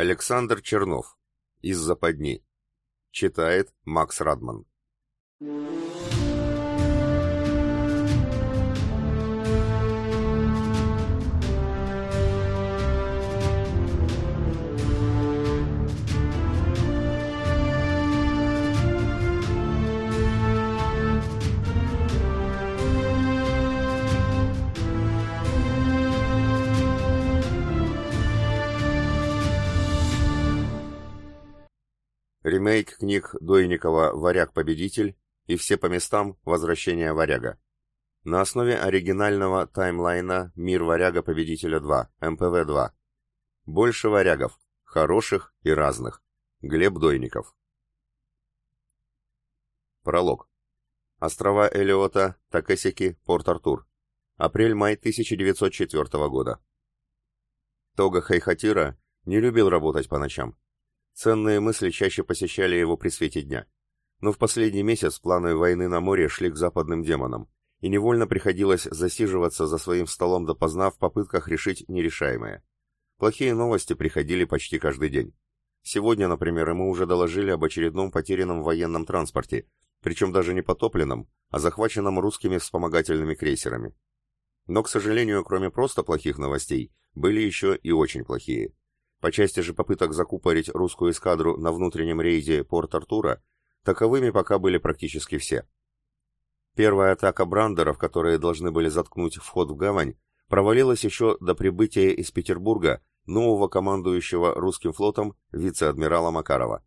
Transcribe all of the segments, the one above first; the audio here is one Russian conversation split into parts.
Александр Чернов. Из западни. Читает Макс Радман. Ремейк книг Дойникова «Варяг-победитель» и «Все по местам. Возвращение варяга». На основе оригинального таймлайна «Мир варяга-победителя 2», МПВ-2. Больше варягов, хороших и разных. Глеб Дойников. Пролог. Острова Элиота, Такесики, Порт-Артур. Апрель-май 1904 года. Тога Хайхатира не любил работать по ночам. Ценные мысли чаще посещали его при свете дня. Но в последний месяц планы войны на море шли к западным демонам, и невольно приходилось засиживаться за своим столом допоздна в попытках решить нерешаемое. Плохие новости приходили почти каждый день. Сегодня, например, ему уже доложили об очередном потерянном военном транспорте, причем даже не потопленном, а захваченном русскими вспомогательными крейсерами. Но, к сожалению, кроме просто плохих новостей, были еще и очень плохие. По части же попыток закупорить русскую эскадру на внутреннем рейде Порт-Артура, таковыми пока были практически все. Первая атака брандеров, которые должны были заткнуть вход в гавань, провалилась еще до прибытия из Петербурга нового командующего русским флотом вице-адмирала Макарова.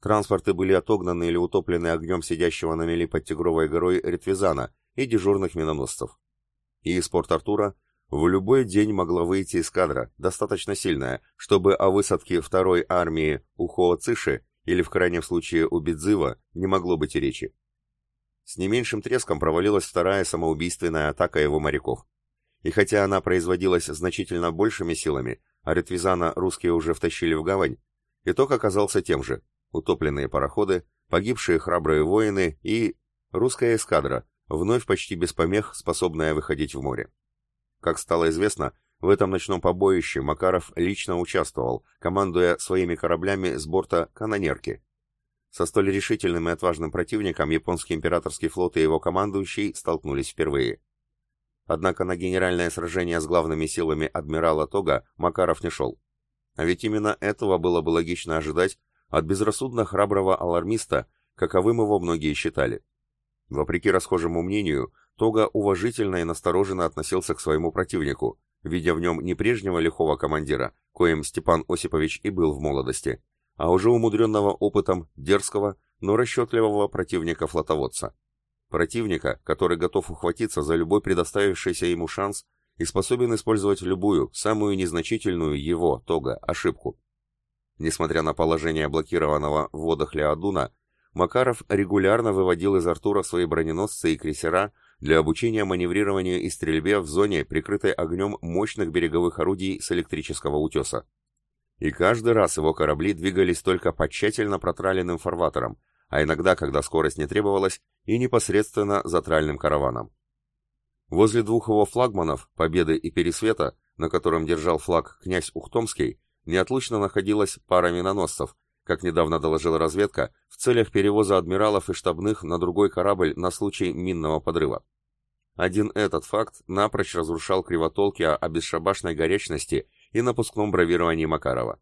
Транспорты были отогнаны или утоплены огнем сидящего на мели под Тигровой горой Ретвизана и дежурных миноносцев. И из Порт-Артура в любой день могла выйти эскадра, достаточно сильная, чтобы о высадке второй армии у Хооциши или в крайнем случае у Бидзыва не могло быть и речи. С не меньшим треском провалилась вторая самоубийственная атака его моряков. И хотя она производилась значительно большими силами, а Ретвизана русские уже втащили в гавань, итог оказался тем же – утопленные пароходы, погибшие храбрые воины и русская эскадра, вновь почти без помех способная выходить в море. Как стало известно, в этом ночном побоище Макаров лично участвовал, командуя своими кораблями с борта канонерки. Со столь решительным и отважным противником японский императорский флот и его командующий столкнулись впервые. Однако на генеральное сражение с главными силами адмирала Тога Макаров не шел. А ведь именно этого было бы логично ожидать от безрассудно храброго алармиста, каковым его многие считали. Вопреки расхожему мнению, Тога уважительно и настороженно относился к своему противнику, видя в нем не прежнего лихого командира, коим Степан Осипович и был в молодости, а уже умудренного опытом дерзкого, но расчетливого противника-флотоводца. Противника, который готов ухватиться за любой предоставившийся ему шанс и способен использовать любую, самую незначительную его, Тога, ошибку. Несмотря на положение блокированного в водах Леодуна, Макаров регулярно выводил из Артура свои броненосцы и крейсера для обучения маневрированию и стрельбе в зоне, прикрытой огнем мощных береговых орудий с электрического утеса. И каждый раз его корабли двигались только по тщательно протраленным фарватерам, а иногда, когда скорость не требовалась, и непосредственно за тральным караваном. Возле двух его флагманов, Победы и Пересвета, на котором держал флаг князь Ухтомский, неотлучно находилась пара миноносцев, как недавно доложила разведка, в целях перевоза адмиралов и штабных на другой корабль на случай минного подрыва. Один этот факт напрочь разрушал кривотолки о бесшабашной горячности и напускном бравировании Макарова.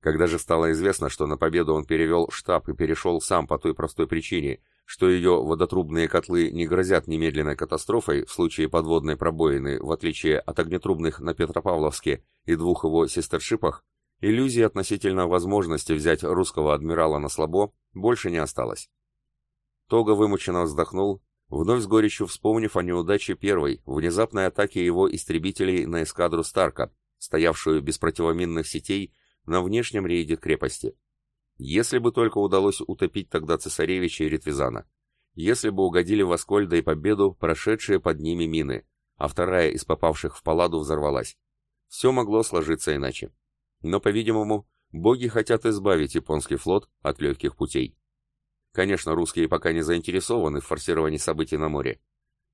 Когда же стало известно, что на победу он перевел штаб и перешел сам по той простой причине, что ее водотрубные котлы не грозят немедленной катастрофой в случае подводной пробоины, в отличие от огнетрубных на Петропавловске и двух его сестершипах, Иллюзии относительно возможности взять русского адмирала на слабо больше не осталось. Тога вымученно вздохнул, вновь с горечью вспомнив о неудаче первой, внезапной атаке его истребителей на эскадру Старка, стоявшую без противоминных сетей на внешнем рейде крепости. Если бы только удалось утопить тогда цесаревича и Ретвизана. Если бы угодили в Аскольда и Победу прошедшие под ними мины, а вторая из попавших в паладу взорвалась. Все могло сложиться иначе. Но, по-видимому, боги хотят избавить японский флот от легких путей. Конечно, русские пока не заинтересованы в форсировании событий на море.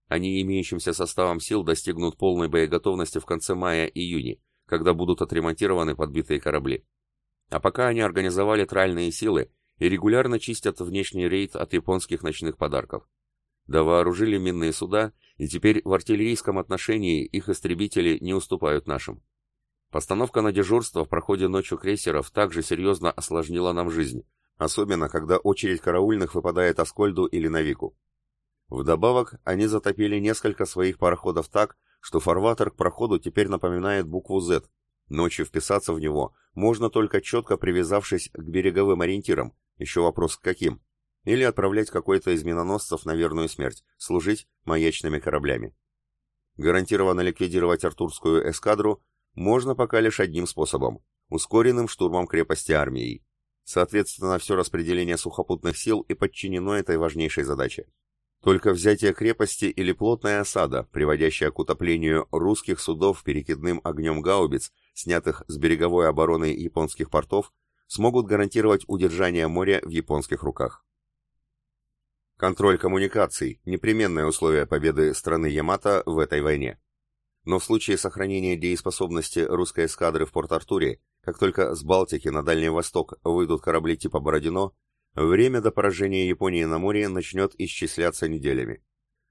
Они имеющимся составом сил достигнут полной боеготовности в конце мая-июне, когда будут отремонтированы подбитые корабли. А пока они организовали тральные силы и регулярно чистят внешний рейд от японских ночных подарков. Довооружили минные суда, и теперь в артиллерийском отношении их истребители не уступают нашим. Постановка на дежурство в проходе ночью крейсеров также серьезно осложнила нам жизнь, особенно когда очередь караульных выпадает Аскольду или Навику. Вдобавок, они затопили несколько своих пароходов так, что фарватер к проходу теперь напоминает букву Z. Ночью вписаться в него можно только четко привязавшись к береговым ориентирам, еще вопрос к каким, или отправлять какой-то из миноносцев на верную смерть, служить маячными кораблями. Гарантированно ликвидировать артурскую эскадру можно пока лишь одним способом – ускоренным штурмом крепости армией. Соответственно, все распределение сухопутных сил и подчинено этой важнейшей задаче. Только взятие крепости или плотная осада, приводящая к утоплению русских судов перекидным огнем гаубиц, снятых с береговой обороны японских портов, смогут гарантировать удержание моря в японских руках. Контроль коммуникаций – непременное условие победы страны Ямато в этой войне. Но в случае сохранения дееспособности русской эскадры в Порт-Артуре, как только с Балтики на Дальний Восток выйдут корабли типа «Бородино», время до поражения Японии на море начнет исчисляться неделями.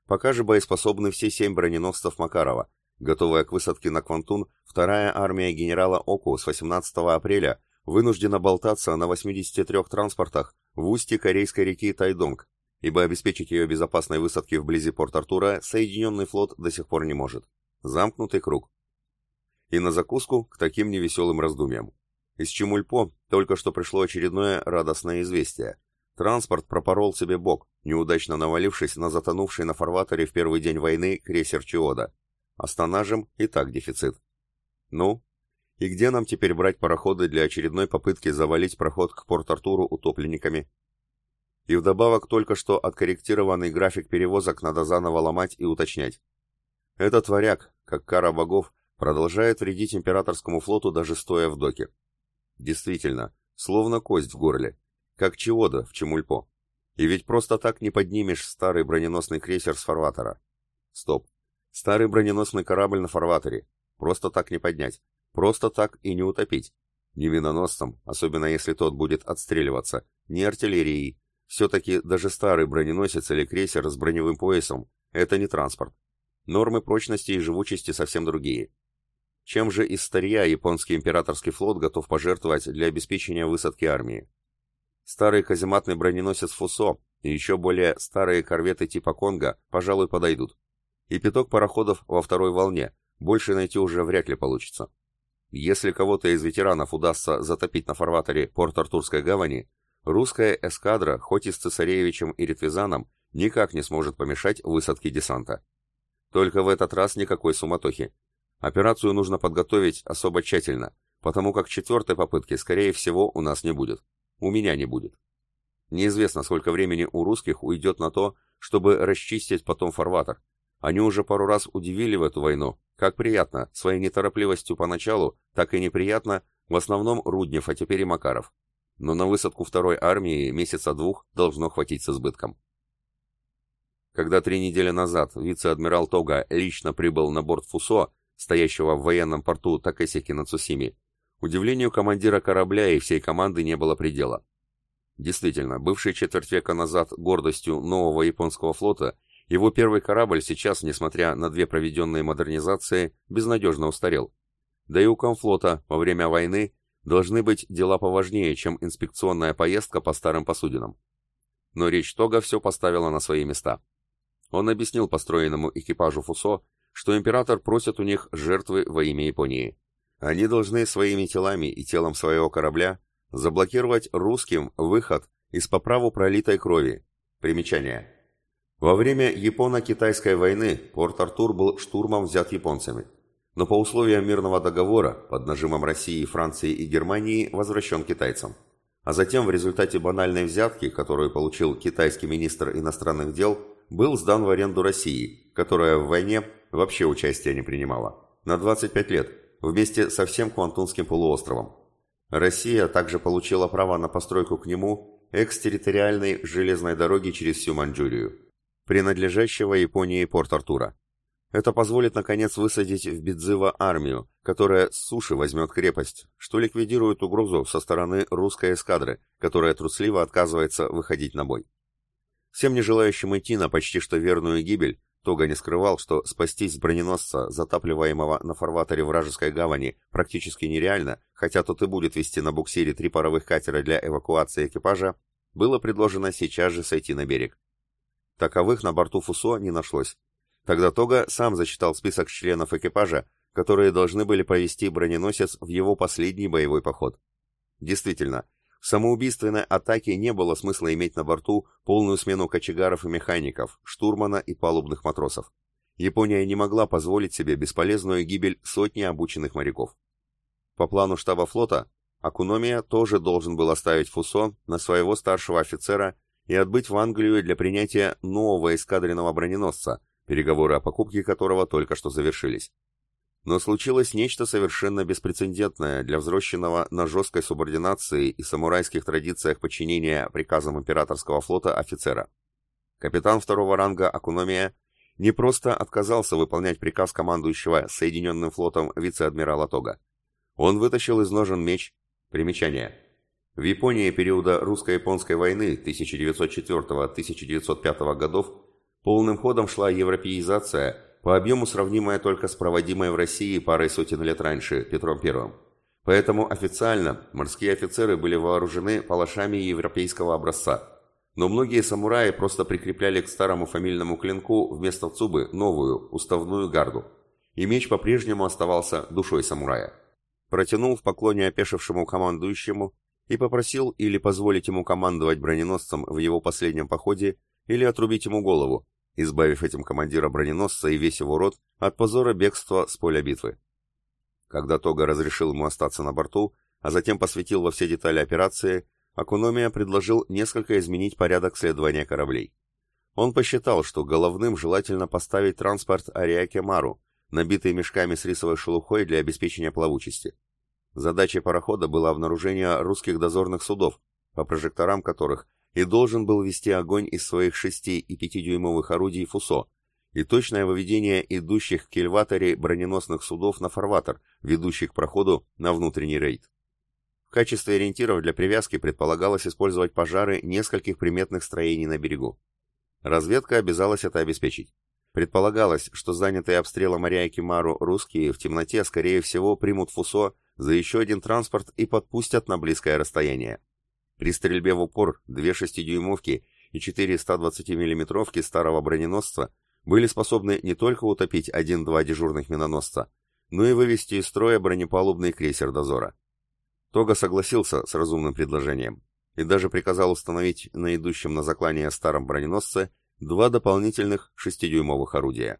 Пока же боеспособны все семь броненосцев Макарова, готовая к высадке на Квантун, вторая армия генерала Оку с 18 апреля вынуждена болтаться на 83 транспортах в устье корейской реки Тайдонг, ибо обеспечить ее безопасной высадки вблизи Порт-Артура Соединенный флот до сих пор не может. Замкнутый круг. И на закуску к таким невеселым раздумьям. Из Чемульпо только что пришло очередное радостное известие. Транспорт пропорол себе бок, неудачно навалившись на затонувший на фарватере в первый день войны крейсер Чиода. С тоннажем и так дефицит. Ну, и где нам теперь брать пароходы для очередной попытки завалить проход к Порт-Артуру утопленниками? И вдобавок только что откорректированный график перевозок надо заново ломать и уточнять. Этот варяг, как кара богов, продолжает вредить императорскому флоту даже стоя в доке. Действительно, словно кость в горле, как Чиода в Чемульпо. И ведь просто так не поднимешь старый броненосный крейсер с фарватера. Стоп. Старый броненосный корабль на фарватере. Просто так не поднять. Просто так и не утопить. Ни миноносцем, особенно если тот будет отстреливаться, ни артиллерией, все-таки даже старый броненосец или крейсер с броневым поясом – это не транспорт. Нормы прочности и живучести совсем другие. Чем же из старья японский императорский флот готов пожертвовать для обеспечения высадки армии? Старый казематный броненосец Фусо и еще более старые корветы типа Конга, пожалуй, подойдут. И пяток пароходов во второй волне, больше найти уже вряд ли получится. Если кого-то из ветеранов удастся затопить на фарватере порт Артурской гавани, Русская эскадра, хоть и с цесаревичем и Ретвизаном, никак не сможет помешать высадке десанта. Только в этот раз никакой суматохи. Операцию нужно подготовить особо тщательно, потому как четвертой попытки, скорее всего, у нас не будет. У меня не будет. Неизвестно, сколько времени у русских уйдет на то, чтобы расчистить потом фарватер. Они уже пару раз удивили в эту войну. Как приятно, своей неторопливостью поначалу, так и неприятно, в основном Руднев, а теперь и Макаров но на высадку второй армии месяца двух должно хватить с избытком. Когда три недели назад вице-адмирал Тога лично прибыл на борт Фусо, стоящего в военном порту Такесики на Цусиме, удивлению командира корабля и всей команды не было предела. Действительно, бывший четверть века назад гордостью нового японского флота, его первый корабль сейчас, несмотря на две проведенные модернизации, безнадежно устарел. Да и у комфлота во время войны должны быть дела поважнее, чем инспекционная поездка по старым посудинам. Но речь Тога все поставила на свои места. Он объяснил построенному экипажу Фусо, что император просит у них жертвы во имя Японии. Они должны своими телами и телом своего корабля заблокировать русским выход из по праву пролитой крови. Примечание. Во время Японо-Китайской войны Порт-Артур был штурмом взят японцами но по условиям мирного договора под нажимом России, Франции и Германии возвращен китайцам. А затем в результате банальной взятки, которую получил китайский министр иностранных дел, был сдан в аренду России, которая в войне вообще участия не принимала, на 25 лет, вместе со всем Квантунским полуостровом. Россия также получила право на постройку к нему экстерриториальной железной дороги через всю Маньчжурию, принадлежащего Японии Порт-Артура. Это позволит, наконец, высадить в Бедзыво армию, которая с суши возьмет крепость, что ликвидирует угрозу со стороны русской эскадры, которая трусливо отказывается выходить на бой. Всем не желающим идти на почти что верную гибель, Тога не скрывал, что спастись с броненосца, затапливаемого на фарватере вражеской гавани, практически нереально, хотя тот и будет вести на буксире три паровых катера для эвакуации экипажа, было предложено сейчас же сойти на берег. Таковых на борту Фусо не нашлось. Тогда Тога сам зачитал список членов экипажа, которые должны были провести броненосец в его последний боевой поход. Действительно, самоубийственной атаке не было смысла иметь на борту полную смену кочегаров и механиков, штурмана и палубных матросов. Япония не могла позволить себе бесполезную гибель сотни обученных моряков. По плану штаба флота, Акуномия тоже должен был оставить Фусо на своего старшего офицера и отбыть в Англию для принятия нового эскадренного броненосца, переговоры о покупке которого только что завершились. Но случилось нечто совершенно беспрецедентное для взросшенного на жесткой субординации и самурайских традициях подчинения приказам императорского флота офицера. Капитан второго ранга Акуномия не просто отказался выполнять приказ командующего Соединенным флотом вице-адмирала Тога. Он вытащил из ножен меч. Примечание. В Японии периода русско-японской войны 1904-1905 годов полным ходом шла европеизация по объему сравнимая только с проводимой в России парой сотен лет раньше, Петром I. Поэтому официально морские офицеры были вооружены палашами европейского образца. Но многие самураи просто прикрепляли к старому фамильному клинку вместо цубы новую, уставную гарду. И меч по-прежнему оставался душой самурая. Протянул в поклоне опешившему командующему и попросил или позволить ему командовать броненосцем в его последнем походе, или отрубить ему голову, избавив этим командира броненосца и весь его род от позора бегства с поля битвы. Когда Тога разрешил ему остаться на борту, а затем посвятил во все детали операции, Акуномия предложил несколько изменить порядок следования кораблей. Он посчитал, что головным желательно поставить транспорт Ариаке Мару, набитый мешками с рисовой шелухой для обеспечения плавучести. Задачей парохода было обнаружение русских дозорных судов, по прожекторам которых и должен был вести огонь из своих 6 и 5-дюймовых орудий «Фусо», и точное выведение идущих к кильваторе броненосных судов на фарватер, ведущий к проходу на внутренний рейд. В качестве ориентиров для привязки предполагалось использовать пожары нескольких приметных строений на берегу. Разведка обязалась это обеспечить. Предполагалось, что занятые обстрелом моря Кимару русские в темноте, скорее всего, примут Фусо за еще один транспорт и подпустят на близкое расстояние. При стрельбе в упор две шестидюймовки и четыре 120 миллиметровки старого броненосца были способны не только утопить один-два дежурных миноносца, но и вывести из строя бронепалубный крейсер дозора. Тога согласился с разумным предложением и даже приказал установить на идущем на заклание старом броненосце два дополнительных шестидюймовых орудия.